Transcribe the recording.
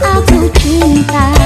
aku cinta